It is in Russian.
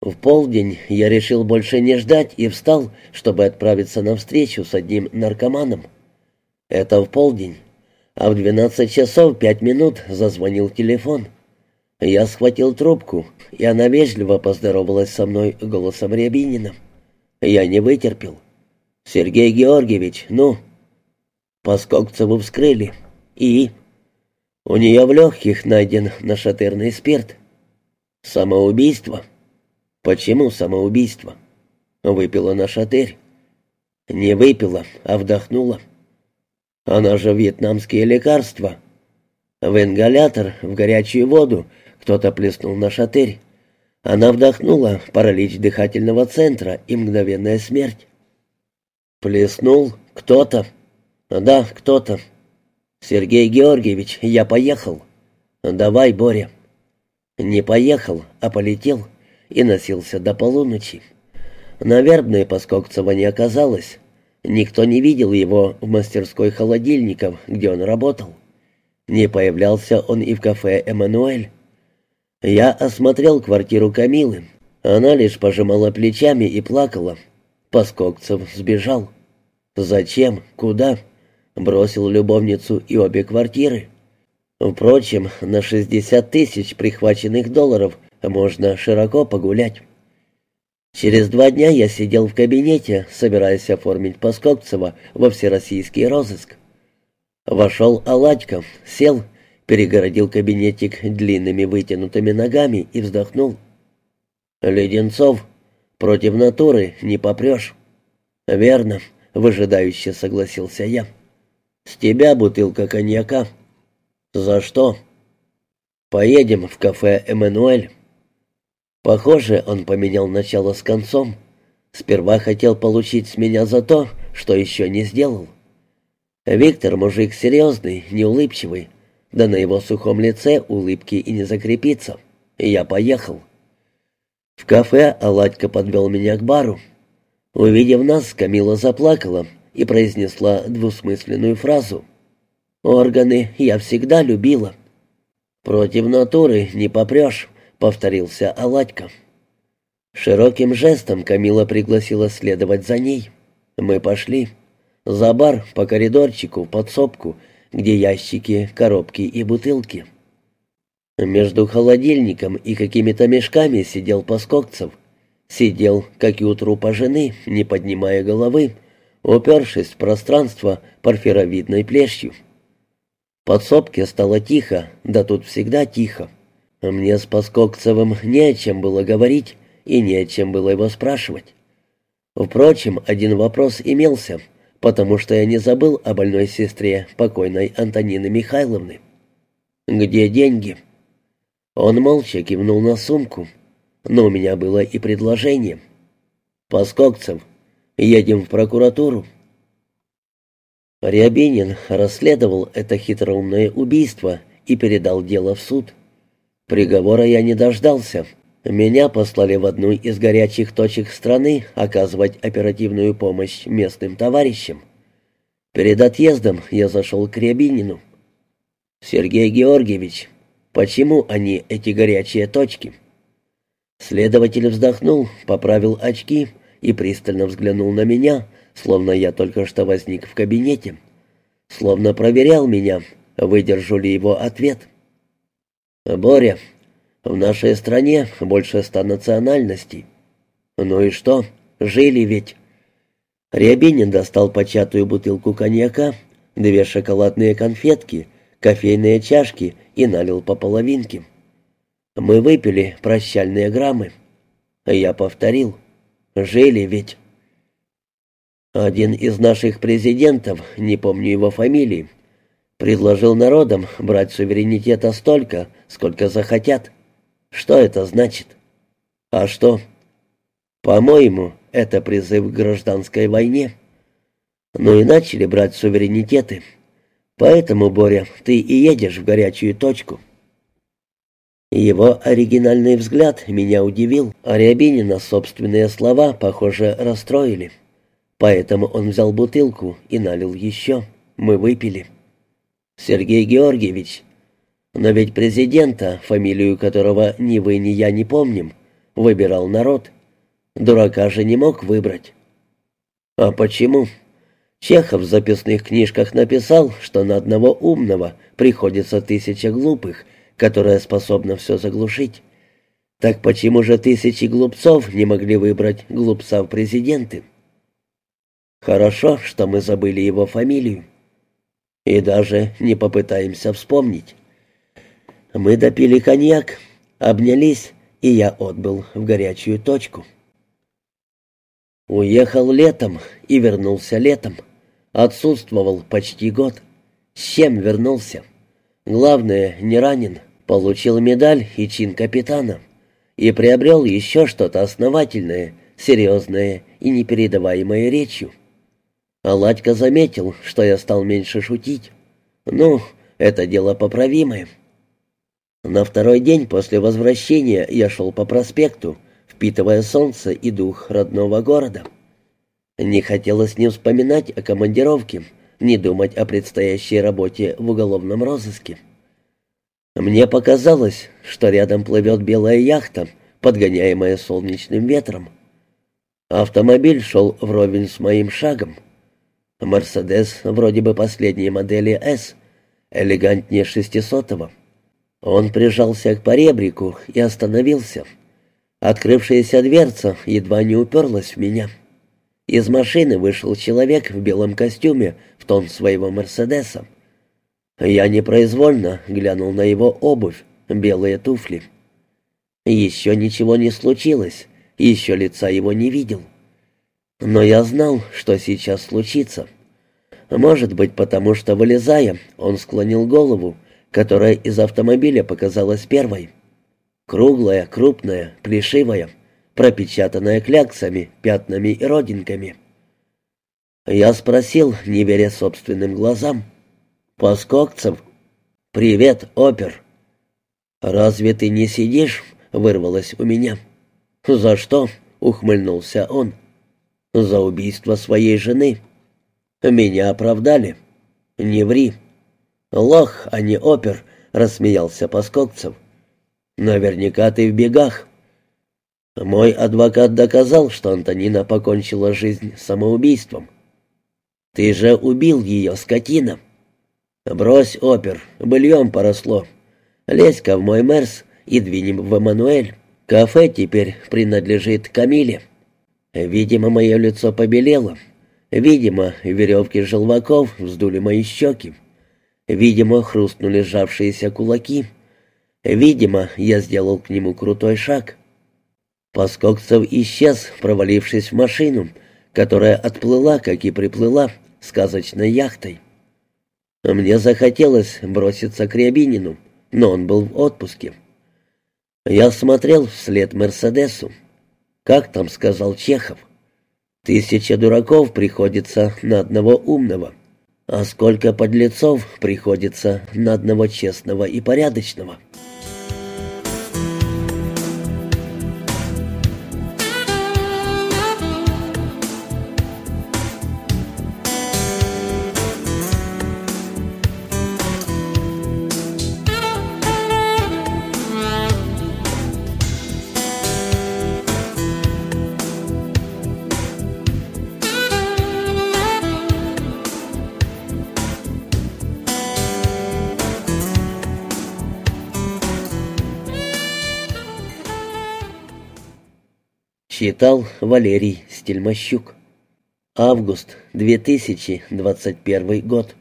В полдень я решил больше не ждать и встал, чтобы отправиться на встречу с одним наркоманом. Это в полдень. А в двенадцать часов пять минут зазвонил телефон. Я схватил трубку, и она вежливо поздоровалась со мной голосом Рябинина. Я не вытерпел. «Сергей Георгиевич, ну?» Поскокцеву вскрыли. «И?» «У нее в легких найден нашатырный спирт». «Самоубийство?» «Почему самоубийство?» «Выпила нашатырь». «Не выпила, а вдохнула». «Она же вьетнамские лекарства». В ингалятор, в горячую воду, кто-то плеснул на шатырь. Она вдохнула паралич дыхательного центра и мгновенная смерть. «Плеснул кто-то?» «Да, кто-то». «Сергей Георгиевич, я поехал». «Давай, Боря». Не поехал, а полетел и носился до полуночи. На вербной Поскокцева не оказалось. Никто не видел его в мастерской холодильников, где он работал. Не появлялся он и в кафе «Эммануэль». Я осмотрел квартиру Камилы. Она лишь пожимала плечами и плакала. Поскокцев сбежал. Зачем? Куда? Бросил любовницу и обе квартиры. Впрочем, на 60 тысяч прихваченных долларов можно широко погулять. Через два дня я сидел в кабинете, собираясь оформить Поскокцева во всероссийский розыск. Вошел Аладько, сел, перегородил кабинетик длинными вытянутыми ногами и вздохнул. «Леденцов, против натуры не попрешь». «Верно», — выжидающе согласился я. «С тебя бутылка коньяка». «За что?» «Поедем в кафе «Эммануэль». Похоже, он поменял начало с концом. Сперва хотел получить с меня за то, что еще не сделал. Виктор мужик серьезный, неулыбчивый, да на его сухом лице улыбки и не закрепится. И я поехал. В кафе Аладька подвел меня к бару. Увидев нас, Камила заплакала и произнесла двусмысленную фразу. «Органы я всегда любила». «Против натуры не попрешь», — повторился Аладька. Широким жестом Камила пригласила следовать за ней. Мы пошли. За бар, по коридорчику, в подсобку, где ящики, коробки и бутылки. Между холодильником и какими-то мешками сидел Поскокцев. Сидел, как и у трупа жены, не поднимая головы, упершись в пространство порфировидной плешью. В подсобке стало тихо, да тут всегда тихо. Мне с Поскокцевым не о чем было говорить и не о чем было его спрашивать. Впрочем, один вопрос имелся, потому что я не забыл о больной сестре покойной Антонины Михайловны. «Где деньги?» Он молча кивнул на сумку, но у меня было и предложение. «Поскокцев, едем в прокуратуру». Рябинин расследовал это хитроумное убийство и передал дело в суд. Приговора я не дождался. Меня послали в одну из горячих точек страны оказывать оперативную помощь местным товарищам. Перед отъездом я зашел к Рябинину. «Сергей Георгиевич, почему они, эти горячие точки?» Следователь вздохнул, поправил очки и пристально взглянул на меня, словно я только что возник в кабинете. Словно проверял меня, выдержу ли его ответ. «Боря, в нашей стране больше ста национальностей». «Ну и что? Жили ведь». Рябинин достал початую бутылку коньяка, две шоколадные конфетки, кофейные чашки и налил по половинке. Мы выпили прощальные граммы. Я повторил. Жили ведь. Один из наших президентов, не помню его фамилии, Предложил народам брать суверенитета столько, сколько захотят. Что это значит? А что? По-моему, это призыв к гражданской войне. Ну и начали брать суверенитеты. Поэтому, Боря, ты и едешь в горячую точку. Его оригинальный взгляд меня удивил, а Рябинина собственные слова, похоже, расстроили. Поэтому он взял бутылку и налил еще. Мы выпили. Сергей Георгиевич. Но ведь президента, фамилию которого ни вы, ни я не помним, выбирал народ. Дурака же не мог выбрать. А почему? Чехов в записных книжках написал, что на одного умного приходится тысяча глупых, которая способна все заглушить. Так почему же тысячи глупцов не могли выбрать глупца в президенты? Хорошо, что мы забыли его фамилию. И даже не попытаемся вспомнить. Мы допили коньяк, обнялись, и я отбыл в горячую точку. Уехал летом и вернулся летом. Отсутствовал почти год. С чем вернулся? Главное, не ранен. Получил медаль и чин капитана. И приобрел еще что-то основательное, серьезное и непередаваемое речью. Аладька заметил, что я стал меньше шутить. Ну, это дело поправимое. На второй день после возвращения я шел по проспекту, впитывая солнце и дух родного города. Не хотелось не вспоминать о командировке, не думать о предстоящей работе в уголовном розыске. Мне показалось, что рядом плывет белая яхта, подгоняемая солнечным ветром. Автомобиль шел вровень с моим шагом. «Мерседес» вроде бы последней модели «С», элегантнее шестисотого. Он прижался к поребрику и остановился. Открывшаяся дверца едва не уперлась в меня. Из машины вышел человек в белом костюме в тон своего «Мерседеса». Я непроизвольно глянул на его обувь, белые туфли. Еще ничего не случилось, еще лица его не видел. Но я знал, что сейчас случится. Может быть, потому что, вылезая, он склонил голову, которая из автомобиля показалась первой. Круглая, крупная, плешивая, пропечатанная кляксами, пятнами и родинками. Я спросил, не веря собственным глазам. «Поскокцев?» «Привет, опер!» «Разве ты не сидишь?» — вырвалось у меня. «За что?» — ухмыльнулся он. «За убийство своей жены. Меня оправдали. Не ври». «Лох, а не опер», — рассмеялся Поскокцев. «Наверняка ты в бегах». Мой адвокат доказал, что Антонина покончила жизнь самоубийством. «Ты же убил ее, скотина!» «Брось, опер, быльем поросло. Лезь-ка в мой мерс и двинем в Эммануэль. Кафе теперь принадлежит Камиле». Видимо, мое лицо побелело. Видимо, веревки желваков вздули мои щеки. Видимо, хрустнули сжавшиеся кулаки. Видимо, я сделал к нему крутой шаг. Поскокцев исчез, провалившись в машину, которая отплыла, как и приплыла, сказочной яхтой. Мне захотелось броситься к Рябинину, но он был в отпуске. Я смотрел вслед Мерседесу. Как там сказал Чехов? Тысяча дураков приходится на одного умного. А сколько подлецов приходится на одного честного и порядочного. Читал Валерий Стельмощук. Август 2021 год.